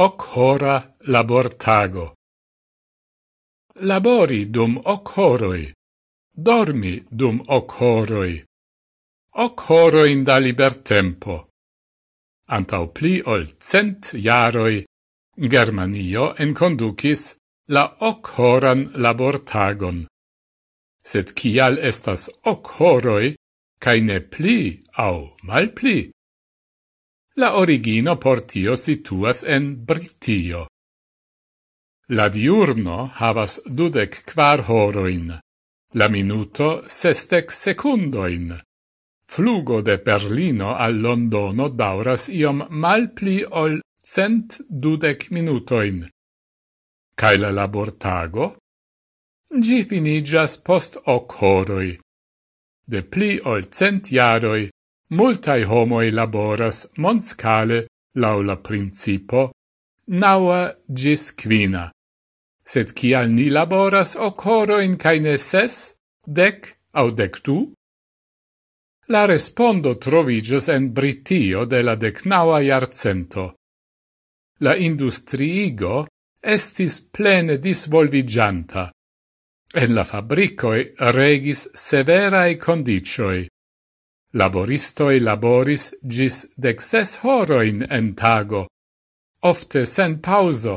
hoc hora labortago. Labori dum hoc horoi, dormi dum hoc horoi, hoc horoin da liber tempo. Antau pli ol cent jaroi, Germanio enconducis la hoc horan labortagon. Sed kial estas hoc horoi, cae ne pli au mal pli? La origino por tio situas en Britio. La diurno havas dudec quar horoin, la minuto sestec secundoin. Flugo de Berlino al Londono dauras iom mal pli ol cent dudec minutoin. Cae la labortago? Gi finigas post hoc horoi. De pli ol cent jaroi multai homoi laboras monscale laula principo naua gis quina. Sed cial ni laboras hoc horoin caine ses, dec au dec tu? La respondo trovigas en Britio de la decnaua iarcento. La industriigo estis plene disvolvigianta. En la fabricoi regis severae condicioi. Laboristoi laboris gis dexes horoin en tago, ofte sen pauso,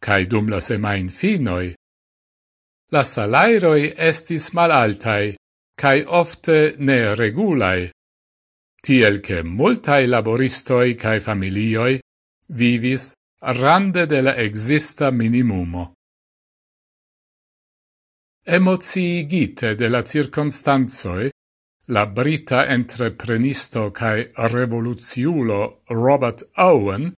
cae dum la semain finoi. La salairoi estis malaltai, cae ofte ne regulai, tiel che multae laboristoi cae familioi vivis rande de la exista minimumo. Emociigite de la circonstanzoi, la brita entreprenisto cae revoluziulo Robert Owen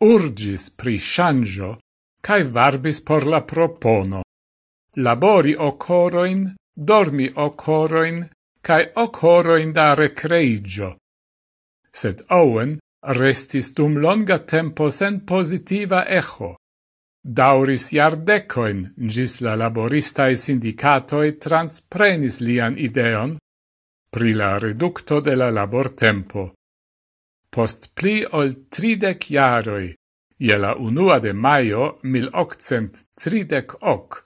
urgis pri shangio cae varbis por la propono. Labori ocoroin, dormi ocoroin, cae ocoroin da recreigio. Sed Owen restis dum longa tempo sen positiva echo. Dauris iardecoin, gis la laboristae sindicatoi transprenis lian ideon, pri la reducto de la labortempo. Post pli ol tridec jaroi, ie la unua de maio 1838,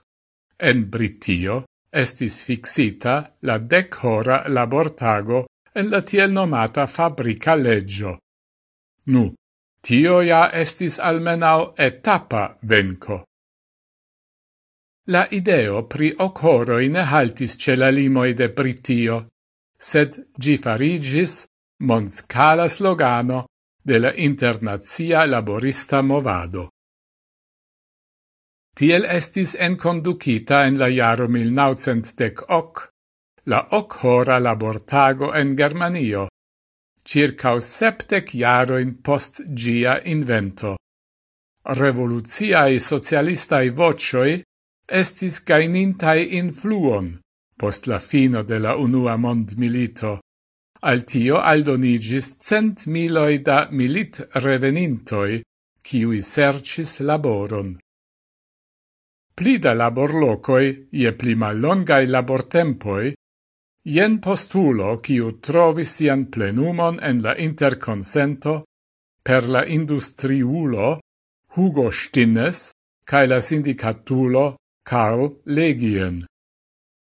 en Britio estis fixita la dec-hora labortago en la tiel nomata fabrica leggio. Nu, tio ja estis almenau etapa venco. La ideo pri oc ne haltis ce la limoi de Britio, sed gi farigis monscala slogano de la internazia laborista movado. Tiel estis enconducita en la jaro 1910 la hoc hora labortago en Germanio, circa septec jaroin post gia invento. Revoluziai socialistai vocioi estis gainintai influon, Post la fino de la unua mondmilito, al tio aldonigis cent miloi da milit revenintoi, kiui sercis laboron. Pli da laborlocoi, ie pli mallongai labortempoi, jen postulo kiu trovis sian plenumon en la interconsento per la industriulo Hugo Stinnes cae la sindicatulo Karl Legien.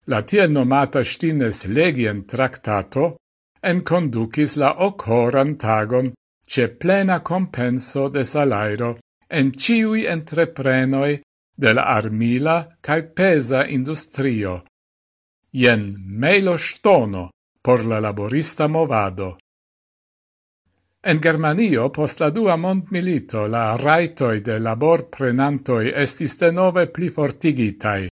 La tiel nomata Stines Legien Tractato enconducis la occoran tagon ce plena compenso de salairo en ciui entreprenoi de la armila cae pesa industrio. Ien melo stono por la laborista movado. En Germanio, post la dua mondmilito, la raitoi de labor prenantoi estis denove pli fortigitai.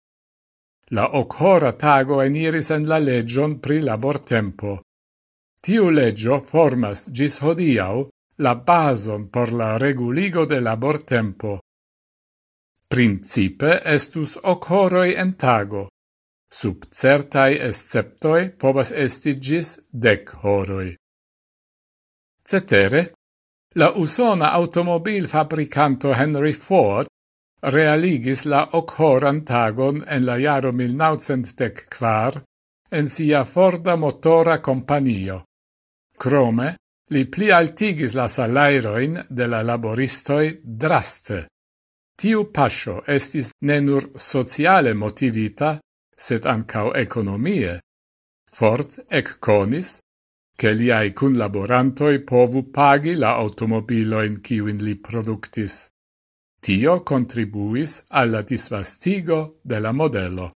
La okhora tago eniris en la legion pri labortempo. Tiu legio formas gis hodiau la bason por la reguligo de labortempo. Principe estus hoc en tago. Sub certai esceptoi povas esti gis dec horoi. Cetere, la usona automobil fabricanto Henry Ford realigis la occhoran tagon en la jaro 1904 en sia Forda Motora Companio. Crome, li pli altigis la salairoin de la laboristoi draste. Tiu pascio estis ne nur sociale motivita, sed ancau economie. Ford ec conis, che liai cun laborantoi povu pagi la automobiloin kiwin li productis. Tio contribuis alla disvastigo de la modelo.